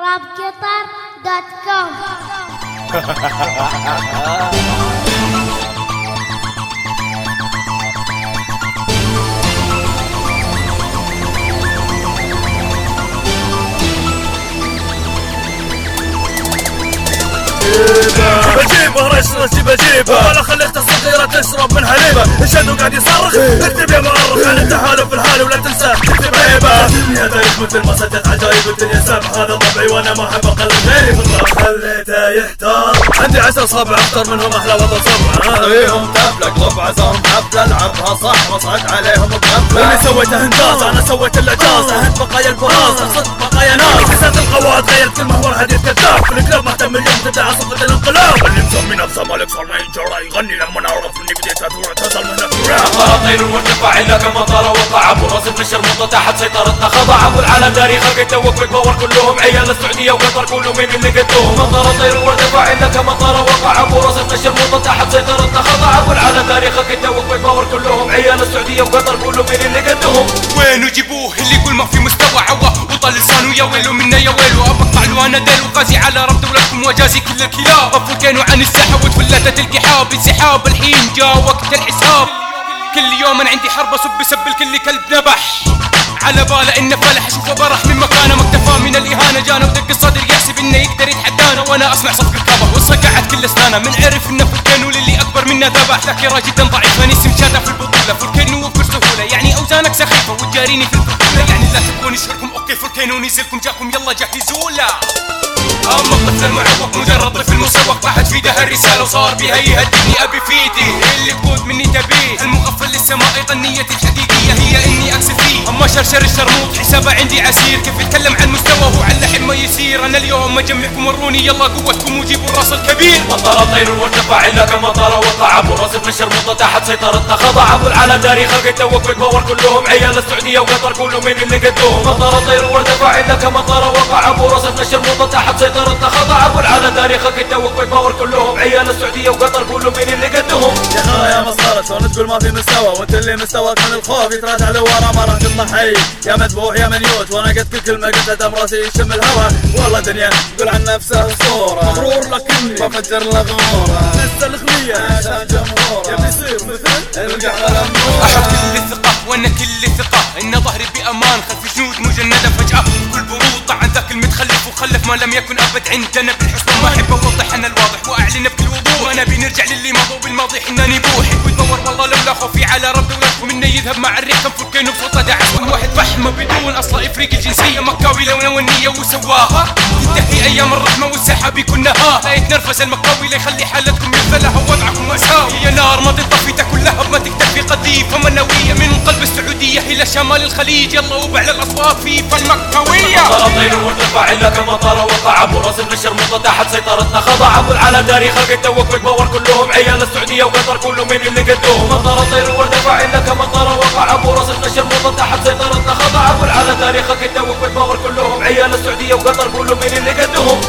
rapgitar.com بجيبه رش رش بجيبه ولا خليت الصغيرة تشرب من حليبه الشادو قاعد يصرخ اكتب يا مؤرخ عن التحالف الدنيا تاريخ مثل ما سجت عجايب الدنيا سبح هذا طبعي وأنا ما أحب اقلد غيري. في الطرف خليته يحتار. عندي عشر صابع اختار منهم أحلى وضع صبع فيهم تفلق ضب عزام حفلة العبها صح. واصعد عليهم بغفلة واللي سويته انجاز أنا سويت الإعجاز. أهد بقايا الفراس اقصد بقايا ناس كسرت القواعد غيرت كل محور حديث كذاب. في الكلاب مهتم اليوم تدعى صفة الانقلاب. اللي مسمي نفسه مالك صار ما ينجرى يغني لما عرف إني بديت أدور تزل التراب طير إلا كما طار وقع. أبو راس النشر منطقة تحت سيطرتنا خضع أبو العالم داري خلق توك باور كلهم. عيال السعودية وقطر كلهم من اللي قدوهم انطر طير إلا كما طار وقع. أبو راس النشر منطقة تحت سيطرتنا خضع أبو العالم داري خلق توك باور كلهم. عيال السعودية وقطر كلهم من اللي قدوهم وين جيبوه اللي يقول ما في مستوى عوا وطل لسانه يا ويلو منا يا ويلو. ابقطع له أنا ديل وقاسي على رب دولتكم وجازي كل الكلاب. فكينوا عن الساحه وتفلتت القحاب. انسحاب الحين جاء وقت الحساب. كل يوم أنا عندي حرب أصب سب الكل كلب نبح على باله إنه فلح أشوفه برح من مكانه. مكتفى من الإهانة جانا ودق الصدر. يحسب إنه يقدر يتحدانا وأنا اسمع صفق الكبه وصقعت كل أسنانه. من عرف إنه فلكينو للي أكبر منه ذبح. ذاكره جدا ضعيفه نسي مشاده في البطولة. فلكينو وفر سهولة. يعني أوزانك سخيفة وتجاريني في البطولة. يعني لا تبغون يشهركم أوكي فلكينو نزلكم جاكم يلا جهزوا له أما الطفل المعوق مجرد ده الرسالة وصار بها يهددني أبي فيدي. اللي تقود مني تبيه. المغفل للسماء غنيتي الحقيقية هي إني أكسب فيه. أما شرشر الشرموط حسابه عندي عسير. كيف يتكلم عن مستواه وعن لحم ما يسير. أنا اليوم أجمعكم وروني يلا قوتكم وجيبوا الرأس الكبير. مطر طير وارتفع إلا كما طار وقع أبو راس النشر منطقة تحت سيطرتنا خضع أبو العالم داري خلق التوك بالباور كلهم. عيال السعودية وقطر كلهم من اللي قدوهم. مطر طير وارتفع إلا كما طار وقع. أبو راس النشر منطقة تحت سيطرتنا خضع أبو العالم داري خلق التوك بالباور كلهم عيال السعودية وقطر كلهم من اللي قدوهم يا خلا يا مسطرة شلون تقول ما في مستوى؟ وانت اللي مستواك من الخوف يتراجع لورا ما راح تطلع حي. يا مذبوح يا منيوت وأنا قد كل كلمة قلتها دم راسي يشم الهوى. والله دنيا تقول عن نفسه صورة. مغرور لكني بفجر لغورة لسه الخلية. عشان جمهورة. يبي يصير مثل؟ القحطة أحب كل الثقة وأنا كل ثقة. إن ظهري بأمان خلف جنود مجندة فجأة. كل برود طعن ذاك المتخلف وخلف ما لم يكن أبد عندنا. بالحسن ما أحب أوضح أنا الواضح بنرجع للي مضوا بالماضي حنا نبوح ويدور والله لولا خوفي على رب دولتكم انه يذهب مع الريح كم فكين بسلطة دعس واحد فحمة بدون أصلا إفريق الجنسية. مكاوي لونه والنية وسواها. تنتهي أيام الرحمة والسحاب يكون نهار. لا يتنرفز المكاوي لا يخلي حالتكم يفلها ووضعكم مأساة هي نار ما ما تكتفي قذيفة منوية من قلب السعودية إلى شمال الخليج. يلا وبعلى الأصوات في فالمكاوية مطر طير وارتفع إلا كما طار وقع. أبو رأس النشر منطقة تحت سيطرتنا. خضع أبو العالم داري خلق التوك بالباور كلهم عيال السعودية وقطر كلهم من اللي قدوهم مطر طير وارتفع إلا كما طار وقع. أبو رأس النشر منطقة تحت سيطرتنا. خضع أبو العالم داري خلق التوك بالباور كلهم عيال السعودية وقطر كلهم من اللي قدوهم